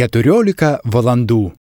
14 valandų.